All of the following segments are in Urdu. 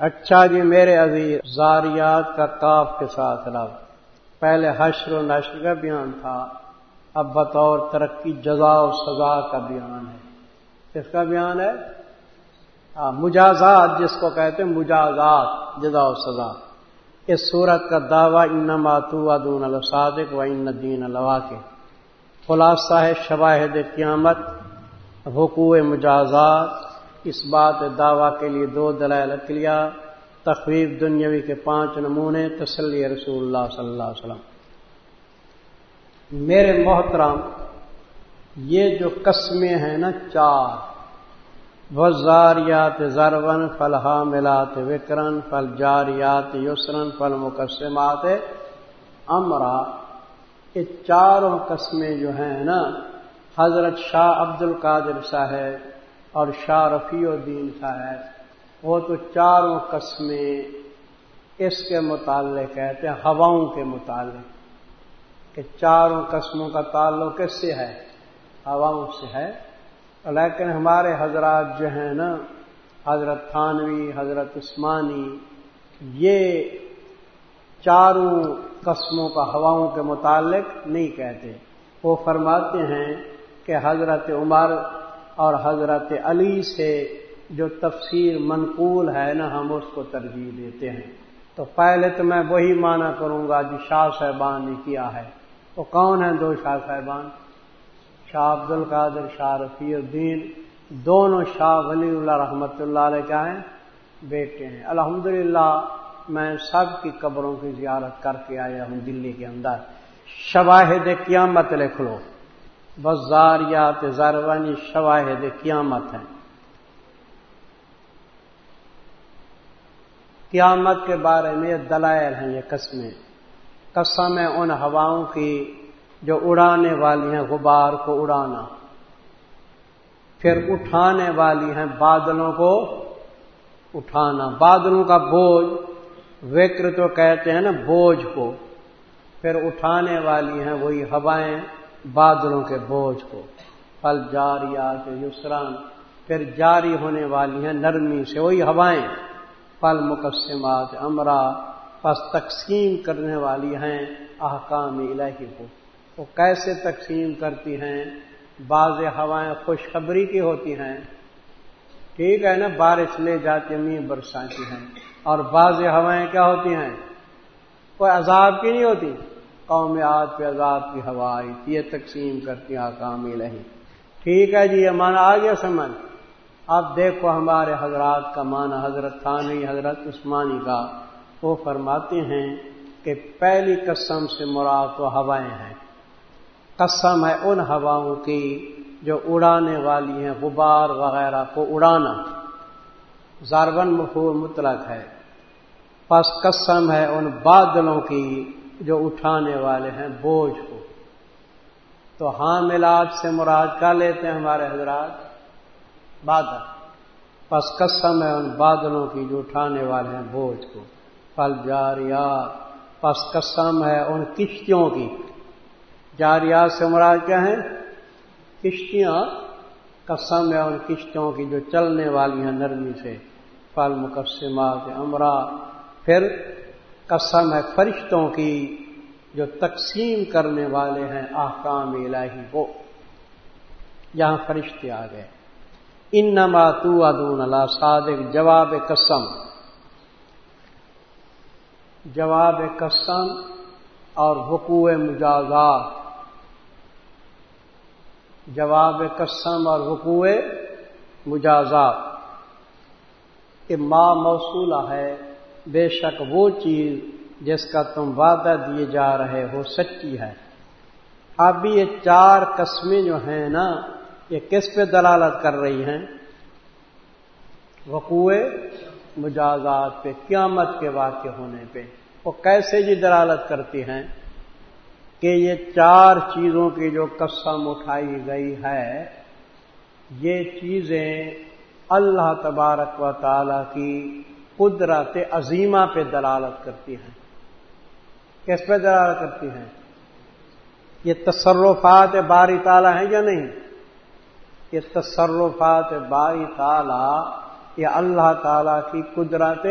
اچھا جی میرے عزیز، زاریات کا کاف کے ساتھ لفظ پہلے حشر و نشر کا بیان تھا، اب بطور ترقی، جزا و سزا کا بیان ہے۔ کس کا بیان ہے؟ مجازات، جس کو کہتے ہیں مجازات، جزا و سزا۔ اس صورت کا دعویٰ ان ماتو ادون الصادق و ان دین الوا کے خلاصہ ہے، شواہد قیامت حقوع مجازات اس بات دعویٰ کے لیے دو دلائل اکلیا تخویف دنیاوی کے پانچ نمونے، تسلی رسول اللہ صلی اللہ علیہ وسلم۔ میرے محترم، یہ جو قسمیں ہیں نا چار وزاریات زرون، فل حاملات وکرن، فل جاریات یسرن، فل مقسمات امرا۔ یہ چاروں قسمیں جو ہیں نا، حضرت شاہ عبد القادر صاحب اور شاہ رفیع الدین صاحب، وہ تو چاروں قسمیں اس کے متعلق کہتے ہیں، ہواؤں کے متعلق، کہ چاروں قسموں کا تعلق کس سے ہے؟ ہواؤں سے ہے۔ لیکن ہمارے حضرات جو ہیں نا، حضرت تھانوی، حضرت عثمانی، یہ چاروں قسموں کا ہواؤں کے متعلق نہیں کہتے۔ وہ فرماتے ہیں کہ حضرت عمر اور حضرت علی سے جو تفسیر منقول ہے نا، ہم اس کو ترجیح دیتے ہیں۔ تو پہلے تو میں وہی مانا کروں گا جو شاہ صاحبان نے کیا ہے۔ وہ کون ہیں دو شاہ صاحبان؟ شاہ عبد القادر شاہ رفیع الدین۔ دونوں شاہ ولی اللہ رحمت اللہ علیہ کیا ہیں؟ بیٹے ہیں۔ الحمدللہ، میں سب کی قبروں کی زیارت کر کے آیا ہوں دلی کے اندر۔ شواہد قیامت لکھ لو۔ بزاریات زرونی شواہد قیامت ہیں۔ قیامت کے بارے میں دلائل ہیں یہ قسمیں۔ قسم ہے ان ہواؤں کی جو اڑانے والی ہیں، غبار کو اڑانا۔ پھر اٹھانے والی ہیں بادلوں کو اٹھانا۔ بادلوں کا بوجھ، وکر تو کہتے ہیں نا بوجھ کو۔ پھر اٹھانے والی ہیں وہی ہوائیں۔ بادلوں کے بوجھ کو پل جاریات یسران پھر جاری ہونے والی ہیں نرمی سے، وہی ہوائیں۔ پل مقسمات، امرا، پس تقسیم کرنے والی ہیں احکام الہی کو۔ وہ کیسے تقسیم کرتی ہیں؟ بعض ہوائیں خوشخبری کی ہوتی ہیں۔ ٹھیک ہے نا، بارش لے جاتی می برساتی ہیں۔ اور بعض ہوائیں کیا ہوتی ہیں؟ کوئی عذاب کی نہیں ہوتی۔ قوم آج پہ عذاب کی ہوا آئی تھی، یہ تقسیم کرتی ہیں کام نہیں ٹھیک ہے جی یہ مانا آ گیا سمجھ۔ اب دیکھو ہمارے حضرات کا مانا حضرت خانی حضرت عثمانی کا۔ وہ فرماتے ہیں کہ پہلی قسم سے مراد تو ہوائیں ہیں۔ قسم ہے ان ہواؤں کی جو اڑانے والی ہیں، غبار وغیرہ کو اڑانا۔ زارون مفور مطلق ہے۔ پس قسم ہے ان بادلوں کی جو اٹھانے والے ہیں، بوجھ کو۔ تو ہاں، حاملات سے مراد کر لیتے ہیں ہمارے حضرات؟ بادل۔ پس قسم ہے ان بادلوں کی جو اٹھانے والے ہیں، بوجھ کو۔ پل جاریات۔ پس قسم ہے ان کشتیوں کی۔ جاریات سے مراد کیا ہیں؟ کشتیاں۔ قسم ہے ان کشتیوں کی جو چلنے والی ہیں نرمی سے۔ پل مقصمات امرا پھر قسم ہے فرشتوں کی جو تقسیم کرنے والے ہیں آحکام الہی وہ یہاں فرشتے آ گئے۔ ان نما تو ادون اللہ صادق، جواب قسم۔ جواب قسم اور حقوع مجازات۔ جواب قسم اور حقوع مجازات۔ کہ ماں موصولہ ہے۔ بے شک وہ چیز جس کا تم وعدہ دیے جا رہے ہو، سچی ہے۔ اب یہ چار قسمیں جو ہیں نا، یہ کس پہ دلالت کر رہی ہیں؟ وقوع مجازات پہ، قیامت کے واقع ہونے پہ۔ وہ کیسے جی دلالت کرتی ہیں کہ یہ چار چیزوں کی جو قسم اٹھائی گئی ہے، یہ چیزیں اللہ تبارک و تعالی کی قدرت عظیمہ پہ دلالت کرتی ہیں۔ کس پہ دلالت کرتی ہیں؟ یہ تصرفات باری تعالی ہیں یا نہیں؟ یہ تصرفات باری تعالی یہ اللہ تعالی کی قدرت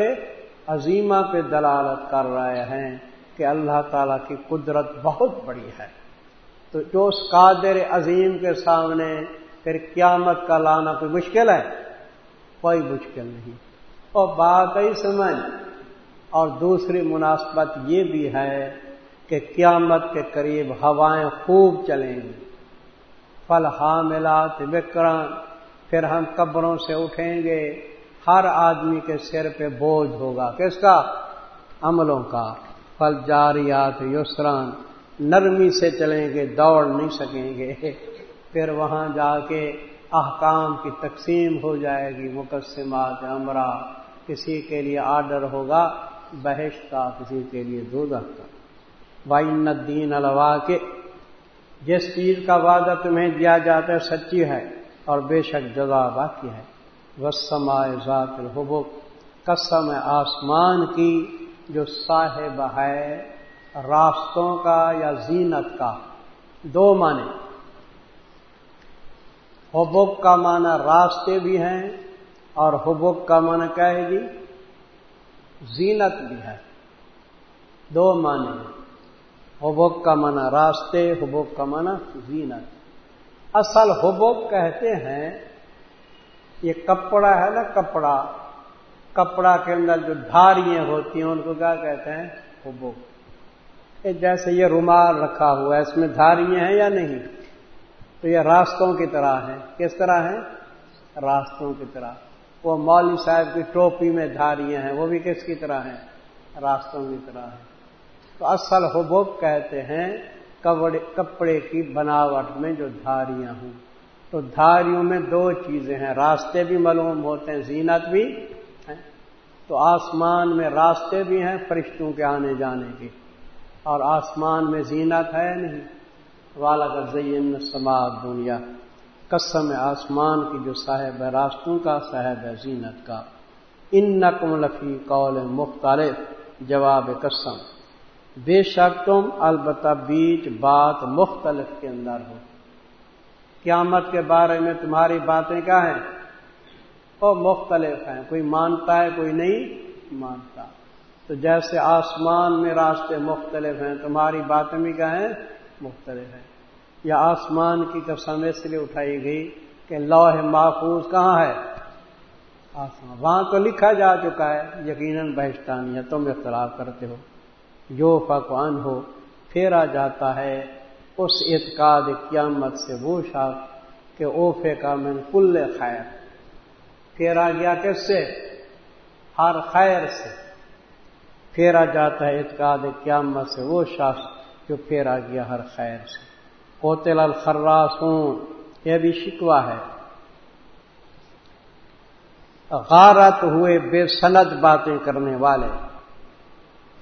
عظیمہ پہ دلالت کر رہے ہیں کہ اللہ تعالی کی قدرت بہت بڑی ہے۔ تو جو اس قادر عظیم کے سامنے پھر قیامت کا لانا کوئی مشکل ہے؟ کوئی مشکل نہیں۔ اور بات ہی سمجھ اور دوسری مناسبت یہ بھی ہے کہ قیامت کے قریب ہوائیں خوب چلیں۔ گی پل حاملات وکران، پھر ہم قبروں سے اٹھیں گے۔ ہر آدمی کے سر پہ بوجھ ہوگا۔ کس کا؟ عملوں کا۔ پل جاریات یسران، نرمی سے چلیں گے، دوڑ نہیں سکیں گے۔ پھر وہاں جا کے احکام کی تقسیم ہو جائے گی مقصمات امرا کسی کے لیے آرڈر ہوگا بحث کا کسی کے لیے دودھ کا۔ وائن الدین الوا کے جس چیز کا وعدہ تمہیں دیا جاتا ہے، سچی ہے اور بے شک جزا باقی ہے۔ وسمائے ذات الحبک قسم آسمان کی جو صاحب ہے، راستوں کا یا زینت کا۔ دو معنی۔ حبک کا معنی راستے بھی ہیں اور حبک کا معنی کیا ہے جی؟ زینت بھی ہے۔ دو معنی حبک کا معنی راستے، حبک کا معنی زینت۔ اصل حبک کہتے ہیں، یہ کپڑا ہے نا کپڑا۔ کپڑا کے اندر جو دھاریاں ہوتی ہیں، ان کو کیا کہتے ہیں؟ حبک۔ جیسے یہ رومال رکھا ہوا ہے، اس میں دھاریاں ہیں یا نہیں؟ تو یہ راستوں کی طرح ہیں۔ کس طرح ہیں؟ راستوں کی طرح۔ وہ مولوی صاحب کی ٹوپی میں دھاریاں ہیں، وہ بھی کس کی طرح ہیں؟ راستوں کی طرح ہیں۔ تو اصل حبوب کہتے ہیں کپڑے کی بناوٹ میں جو دھاریاں ہوں۔ تو دھاریوں میں دو چیزیں ہیں، راستے بھی معلوم ہوتے ہیں، زینت بھی تو آسمان میں راستے بھی ہیں فرشتوں کے آنے جانے کی اور آسمان میں زینت ہے نہیں؟ والا کا زین سماعت دنیا قسم آسمان کی جو صاحب ہے، راستوں کا، صاحب ہے زینت کا۔ ان نقم لفی قول مختلف، جواب قسم۔ بے شک تم البتہ بیچ بات مختلف کے اندر ہو۔ قیامت کے بارے میں تمہاری باتیں کیا ہیں؟ وہ مختلف ہیں۔ کوئی مانتا ہے، کوئی نہیں مانتا۔ تو جیسے آسمان میں راستے مختلف ہیں، تمہاری باتیں بھی کیا ہیں؟ مختلف ہیں۔ یا آسمان کی قسم اس لیے اٹھائی گئی کہ لوہ محفوظ کہاں ہے؟ آسمان۔ وہاں تو لکھا جا چکا ہے، یقیناً بہشتانی تم اختلاف کرتے ہو۔ جو پکوان ہو، پھیرا جاتا ہے۔ اس اعتقاد قیامت سے وہ شاخ کہ اوفے کا من کل خیر۔ پھیرا گیا کس سے؟ ہر خیر سے۔ پھیرا جاتا ہے اعتقاد قیامت سے وہ شخص جو پھیرا گیا ہر خیر سے۔ کوتل الخراسون، یہ بھی شکوا ہے۔ غارت ہوئے بے سند باتیں کرنے والے۔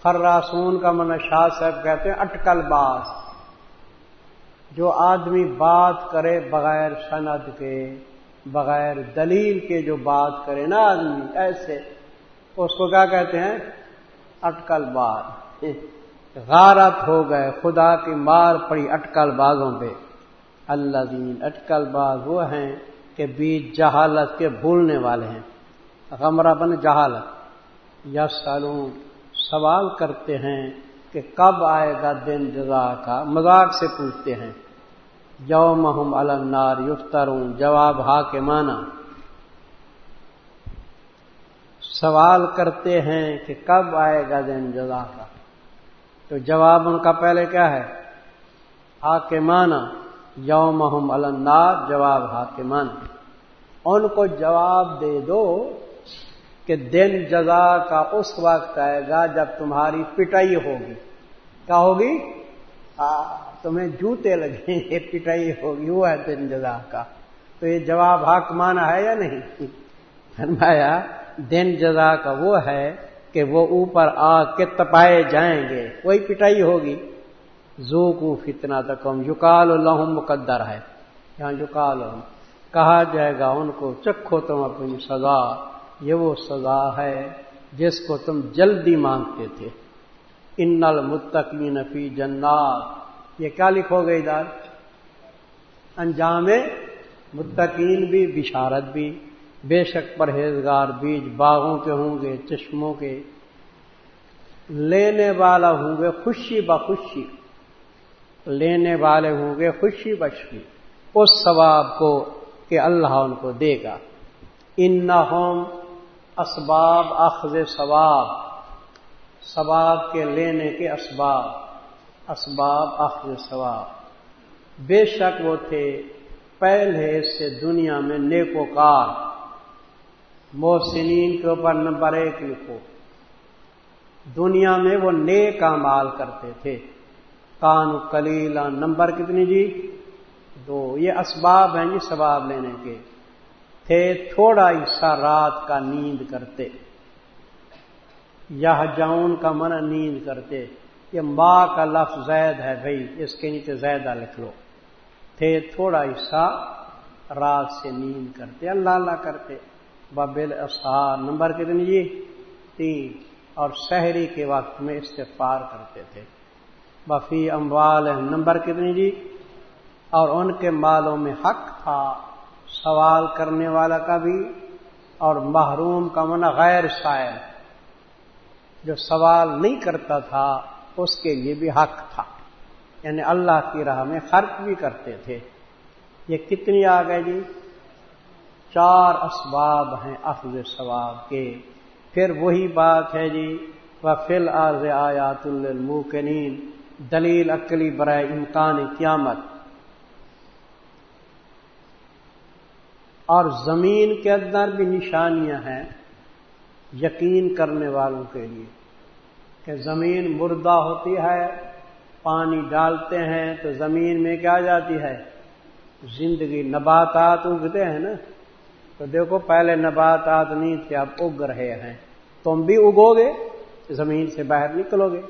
خراسون کا من شاہ صاحب کہتے ہیں، اٹکل باز۔ جو آدمی بات کرے بغیر سند کے، بغیر دلیل کے جو بات کرے نا آدمی، ایسے۔ اس کو کیا کہتے ہیں؟ اٹکل باز۔ غارت ہو گئے، خدا کی مار پڑی اٹکل بازوں پہ۔ اللہ دین اٹکل باز وہ ہیں کہ بیچ جہالت کے بھولنے والے ہیں۔ غمرہ بن جہالت۔ یا سالوں سوال کرتے ہیں کہ کب آئے گا دن جزا کا؟ مذاق سے پوچھتے ہیں۔ جو محم النار یفتروں جواب ہا کے مانا۔ سوال کرتے ہیں کہ کب آئے گا دن جزا کا؟ تو جواب ان کا پہلے کیا ہے؟ حاکمانہ یوم محم النار جواب حاکمان۔ ان کو جواب دے دو کہ دن جزا کا اس وقت آئے گا جب تمہاری پٹائی ہوگی۔ کیا ہوگی؟ تمہیں جوتے لگیں گے، پٹائی ہوگی، وہ ہے دن جزا کا۔ تو یہ جواب حاکمانہ ہے یا نہیں؟ فرمایا، دن جزا کا وہ ہے کہ وہ اوپر آ کے تپائے جائیں گے۔ کوئی پٹائی ہوگی۔ زو کو فتنا تکم یوکال الحم مقدر ہے۔ یہاں یوکال کہا جائے گا ان کو، چکھو تم اپنی سزا۔ یہ وہ سزا ہے جس کو تم جلدی مانگتے تھے۔ ان المتقین فی جنات۔ یہ کیا لکھو گے ادھر؟ انجام متقین بھی، بشارت بھی۔ بے شک پرہیزگار بیج باغوں کے ہوں گے، چشموں کے۔ لینے والا ہوں گے خوشی بخوشی لینے والے ہوں گے خوشی بخشی اس ثواب کو کہ اللہ ان کو دے گا۔ ان نہ اسباب اخذ ثواب ثواب کے لینے کے اسباب اسباب اخذ ثواب۔ بے شک وہ تھے پہلے سے دنیا میں نیکوکار۔ محسنین کے اوپر نمبر ایک لکھو۔ دنیا میں وہ نیک مال کرتے تھے۔ کان کلیلا نمبر کتنی جی؟ دو۔ یہ اسباب ہیں جی ثواب لینے کے۔ تھے تھوڑا حصہ رات کا نیند کرتے۔ یا جاؤن کا من نیند کرتے۔ یہ ماں کا لفظ زید ہے بھائی، اس کے نیچے زیادہ لکھ لو۔ تھے تھوڑا حصہ رات سے نیند کرتے، اللہ اللہ کرتے۔ ببل اصحار نمبر کتنی جی تین اور شہری کے وقت میں استفار کرتے تھے۔ بفی اموال، نمبر کتنی جی اور ان کے مالوں میں حق تھا۔ سوال کرنے والا کا بھی اور محروم کا من غیر شاعر جو سوال نہیں کرتا تھا، اس کے لیے بھی حق تھا۔ یعنی اللہ کی راہ میں خرچ بھی کرتے تھے۔ یہ کتنی آ گئے جی؟ چار اسباب ہیں افز ثواب کے۔ پھر وہی بات ہے جی وہ فل آز آیات الموکنین دلیل اکلی برائے امکان قیامت۔ اور زمین کے اندر بھی نشانیاں ہیں یقین کرنے والوں کے لیے کہ زمین مردہ ہوتی ہے، پانی ڈالتے ہیں تو زمین میں کیا جاتی ہے؟ زندگی نباتات اگتے ہیں نا۔ تو دیکھو پہلے نباتات نہیں تھے، اب اگ رہے ہیں۔ تم بھی اگو گے، زمین سے باہر نکلو گے۔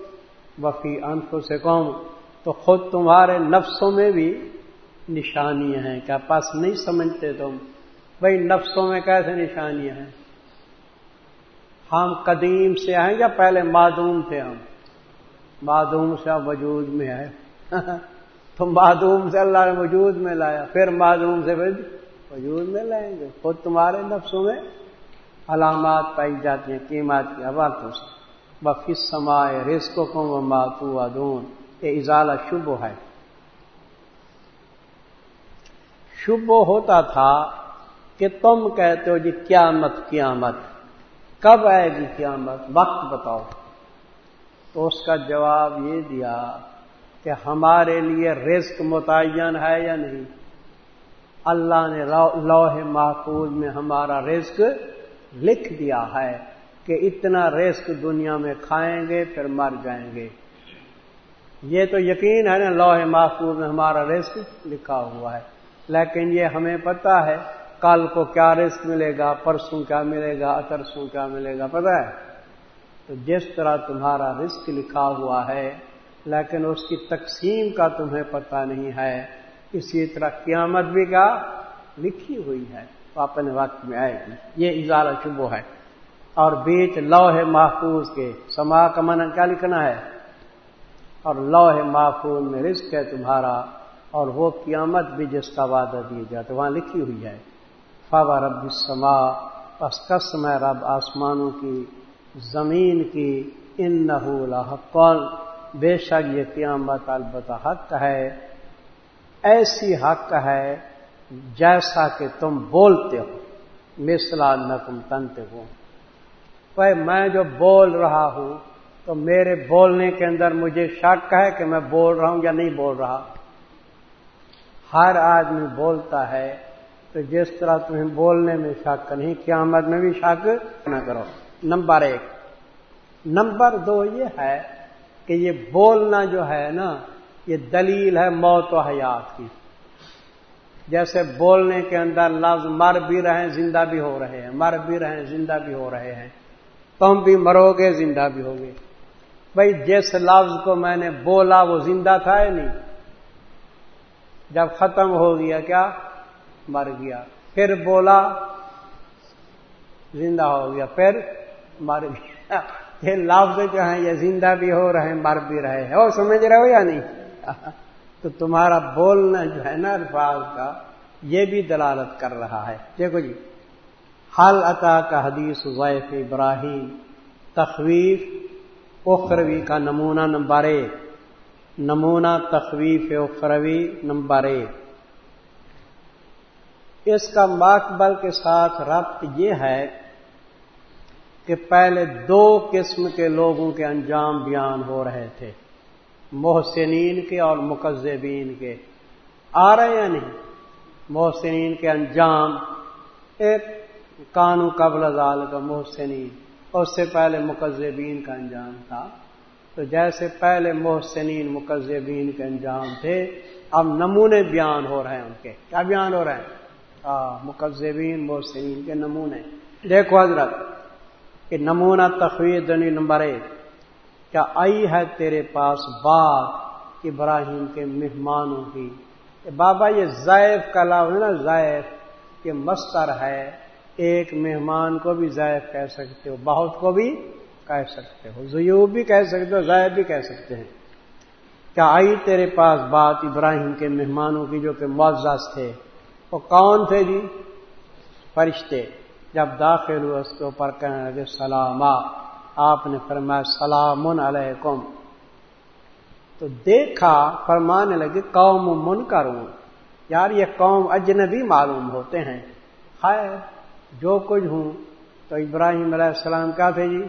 وفی انفوں سے کہوں تو خود تمہارے نفسوں میں بھی نشانیاں ہیں۔ کیا پاس نہیں سمجھتے تم؟ بھائی نفسوں میں کیسے نشانیاں ہیں؟ ہم قدیم سے آئے یا پہلے معدوم تھے ہم؟ معدوم سے اب وجود میں آئے تو معدوم سے اللہ نے وجود میں لایا، پھر معدوم سے وجود میں لائیں گے۔ خود تمہارے نفسوں میں علامات پائی جاتی ہیں، قیمت کی حوالتوں سے بفس سمائے رسکوں کو ماتو ادون یہ ازالہ شبو ہے۔ شبو ہوتا تھا کہ تم کہتے ہو جی قیامت قیامت۔ کب آئے گی قیامت؟ وقت بتاؤ۔ تو اس کا جواب یہ دیا کہ ہمارے لیے رزق متعین ہے یا نہیں؟ اللہ نے لوح محفوظ میں ہمارا رزق لکھ دیا ہے کہ اتنا رزق دنیا میں کھائیں گے پھر مر جائیں گے۔ یہ تو یقین ہے نا لوح محفوظ میں ہمارا رزق لکھا ہوا ہے۔ لیکن یہ ہمیں پتا ہے کل کو کیا رزق ملے گا، پرسوں کیا ملے گا اترسوں کیا ملے گا، پتہ ہے؟ تو جس طرح تمہارا رزق لکھا ہوا ہے، لیکن اس کی تقسیم کا تمہیں پتہ نہیں ہے اسی طرح قیامت بھی کا لکھی ہوئی ہے تو اپنے وقت میں آئے گی۔ یہ اظہار شبو ہے۔ اور بیچ لوہ محفوظ کے سما کا من کیا لکھنا ہے؟ اور لوہ محفوظ میں رزق ہے تمہارا، اور وہ قیامت بھی جس کا وعدہ دی جاتا وہاں لکھی ہوئی ہے۔ فوا رب سما بس قسم ہے رب آسمانوں کی، زمین کی ان نہ بے شک یہ قیامت البتہ حق ہے۔ ایسی حق ہے جیسا کہ تم بولتے ہو مثلا نقم تنتے ہو بھائی میں جو بول رہا ہوں، تو میرے بولنے کے اندر مجھے شک ہے کہ میں بول رہا ہوں یا نہیں بول رہا۔ ہر آدمی بولتا ہے، تو جس طرح تمہیں بولنے میں شک نہیں، قیامت میں بھی شک نہ کرو۔ نمبر ایک۔ نمبر دو یہ ہے کہ یہ بولنا جو ہے نا یہ دلیل ہے موت و حیات کی۔ جیسے بولنے کے اندر لفظ مر بھی رہے زندہ بھی ہو رہے ہیں۔ مر بھی رہے زندہ بھی ہو رہے ہیں۔ تم بھی مرو گے، زندہ بھی ہوگے۔ بھائی، جس لفظ کو میں نے بولا وہ زندہ تھا یا نہیں؟ جب ختم ہو گیا کیا؟ مر گیا۔ پھر بولا، زندہ ہو گیا۔ پھر مر گیا۔ یہ لفظ جو ہیں، یہ زندہ بھی ہو رہے ہیں، مر بھی رہے ہیں۔ اور سمجھ رہے ہو یا نہیں؟ تو تمہارا بولنا جو ہے نا الفاظ کا، یہ بھی دلالت کر رہا ہے۔ دیکھو جی حل عطا کا حدیث ضیف ابراہیم، تخویف اخروی کا نمونہ نمبر ایک۔ نمونہ تخویف اخروی نمبر ایک۔ اس کا ماقبل کے ساتھ ربط یہ ہے کہ پہلے دو قسم کے لوگوں کے انجام بیان ہو رہے تھے۔ محسنین کے اور مقزبین کے۔ آ رہے ہیں نہیں؟ محسنین کے انجام، ایک کانو قبل ازال کا محسنین۔ اس سے پہلے مقزبین کا انجام تھا۔ تو جیسے پہلے محسنین مقزبین کے انجام تھے، اب نمونے بیان ہو رہے ہیں ان کے۔ کیا بیان ہو رہے ہیں؟ مقزبین محسنین کے نمونے۔ دیکھو حضرت کہ نمونہ تخویر دنی نمبر ایک۔ کیا آئی ہے تیرے پاس بات ابراہیم کے مہمانوں کی؟ بابا یہ زائف کا لاؤ ہے نا زائف یہ مستر ہے، ایک مہمان کو بھی زائف کہہ سکتے ہو، بہت کو بھی کہہ سکتے ہو، زیوب بھی کہہ سکتے ہو زائف بھی کہہ سکتے ہیں۔ کیا آئی تیرے پاس بات ابراہیم کے مہمانوں کی جو کہ معزز تھے؟ وہ کون تھے جی؟ فرشتے۔ جب داخل ہوئے اس کے اوپر کہنے لگے سلام آپ نے فرمایا سلام علیکم۔ تو دیکھا، فرمانے لگے، قوم من کروں یار، یہ قوم اجنبی معلوم ہوتے ہیں۔ خیر، جو کچھ ہوں۔ تو ابراہیم علیہ السلام کیا تھے جی؟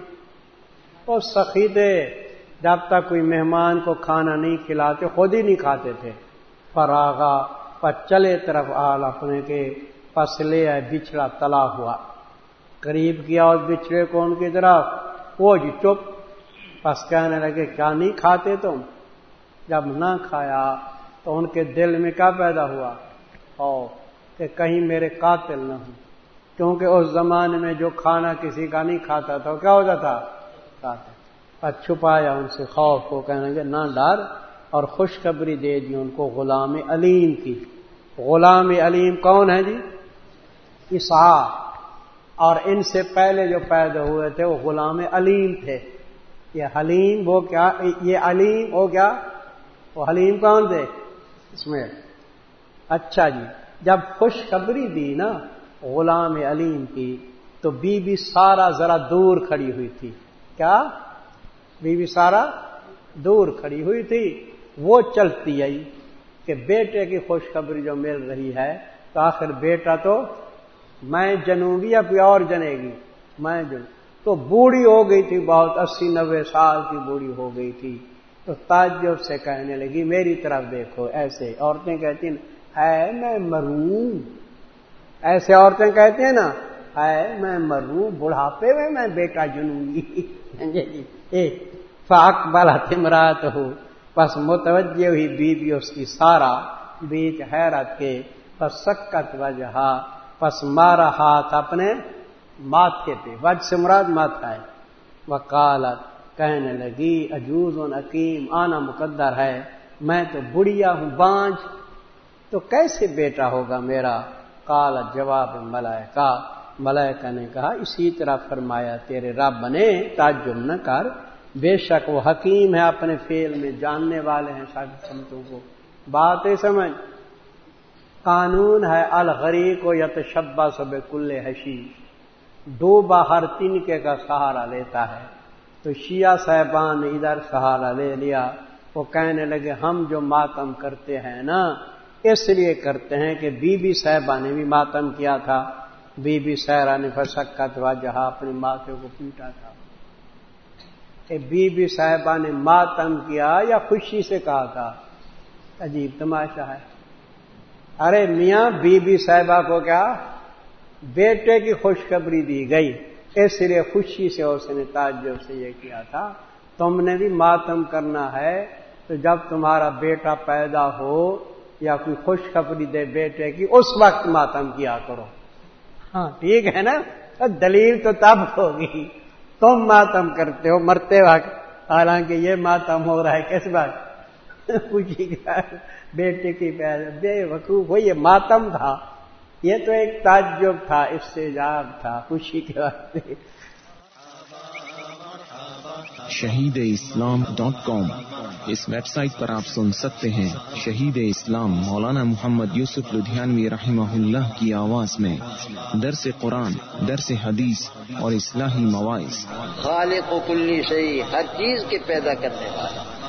وہ سخیدے جب تک کوئی مہمان کو کھانا نہیں کھلاتے، خود ہی نہیں کھاتے تھے۔ فراغا، پر چلے طرف آل اپنے کے پس لے آئے بچھڑا تلا ہوا۔ قریب کیا اس بچھڑے کو ان کی طرف؟ وہ جی چپ۔ پس کہنے لگے، کیا نہیں کھاتے تم؟ جب نہ کھایا تو ان کے دل میں کیا پیدا ہوا؟ او کہ کہیں میرے قاتل نہ ہوں۔ کیونکہ اس زمانے میں جو کھانا کسی کا نہیں کھاتا تھا کیا ہوتا تھا؟ پر چھپایا ان سے خوف کو، کہنے لگے، نہ ڈر، اور خوشخبری دے دی ان کو غلام علیم کی۔ غلام علیم کون ہے جی؟ عیسا اور ان سے پہلے جو پیدا ہوئے تھے وہ غلام علیم تھے۔ یہ حلیم وہ کیا یہ علیم وہ کیا؟ وہ حلیم کون تھے؟ اس میں۔ اچھا جی جب خوشخبری دی نا غلام علیم کی، تو بی بی سارا ذرا دور کھڑی ہوئی تھی۔ کیا؟ بی بی سارا دور کھڑی ہوئی تھی۔ وہ چلتی آئی کہ بیٹے کی خوشخبری جو مل رہی ہے، تو آخر بیٹا تو میں جنوں گی یا کوئی اور جنے گی؟ میں جن تو بوڑھی ہو گئی تھی بہت، اسی نوے سال کی بوڑھی ہو گئی تھی۔ تو تعجب سے کہنے لگی، میری طرف دیکھو، ایسے عورتیں کہتی ہیں ہے میں مروں۔ ایسے عورتیں کہتے ہیں نا ہے میں مروں، بڑھاپے میں میں بیٹا جنوں گی۔ جی، جی۔ فاق بالا تمرات ہو۔ بس متوجہ ہوئی بی بی اس کی سارا، بیچ حیرت کے، بس سکت وجہ۔ پس مارا ہاتھ اپنے ماتھے پہ۔ وج سے مراد ماتھا ہے۔ وہ کالت کہنے لگی، عجوز و نقیم، آنا مقدر ہے۔ میں تو بڑھیا ہوں، بانج۔ تو کیسے بیٹا ہوگا میرا؟ کالا جواب ملائکا ملائکا نے کہا، اسی طرح فرمایا، تیرے رب بنے تعجب نہ کر۔ بے شک وہ حکیم ہے، اپنے فیل میں جاننے والے ہیں سب سمتوں کو۔ بات ہے سمجھ۔ قانون ہے، الغریق و یت شبا سب کل حشی ڈوبا ہر تنکے کا سہارا لیتا ہے۔ تو شیعہ صاحبان نے ادھر سہارا لے لیا۔ وہ کہنے لگے، ہم جو ماتم کرتے ہیں نا، اس لیے کرتے ہیں کہ بی بی صاحبہ نے بھی ماتم کیا تھا۔ بی بی صحرا نے فسکا تھا جہاں اپنی ماتھے کو پیٹا تھا۔ کہ بی بی صاحبہ نے ماتم کیا یا خوشی سے کہا تھا۔ عجیب تماشا ہے۔ ارے میاں بی بی صاحبہ کو کیا؟ بیٹے کی خوشخبری دی گئی۔ اس لیے خوشی سے اس نے تعجب سے یہ کیا تھا۔ تم نے بھی ماتم کرنا ہے۔ تو جب تمہارا بیٹا پیدا ہو یا کوئی خوشخبری دے بیٹے کی اس وقت ماتم کیا کرو۔ ہاں۔ ٹھیک ہے نا؟ دلیل تو تب ہوگی۔ تم ماتم کرتے ہو مرتے وقت۔ حالانکہ یہ ماتم ہو رہا ہے کس بات خوشی کا بیٹے کی بے وقوف ہو یہ ماتم تھا۔ یہ تو ایک تعجب تھا اس سے جاب تھا خوشی کے وقت شہید اسلام ڈاٹ کام اس ویب سائٹ پر آپ سن سکتے ہیں شہید اسلام مولانا محمد یوسف لدھیانوی رحمہ اللہ کی آواز میں۔ درس قرآن درس حدیث اور اصلاحی مواعث۔ خالق و کلی صحیح ہر چیز کے پیدا کرنے والا۔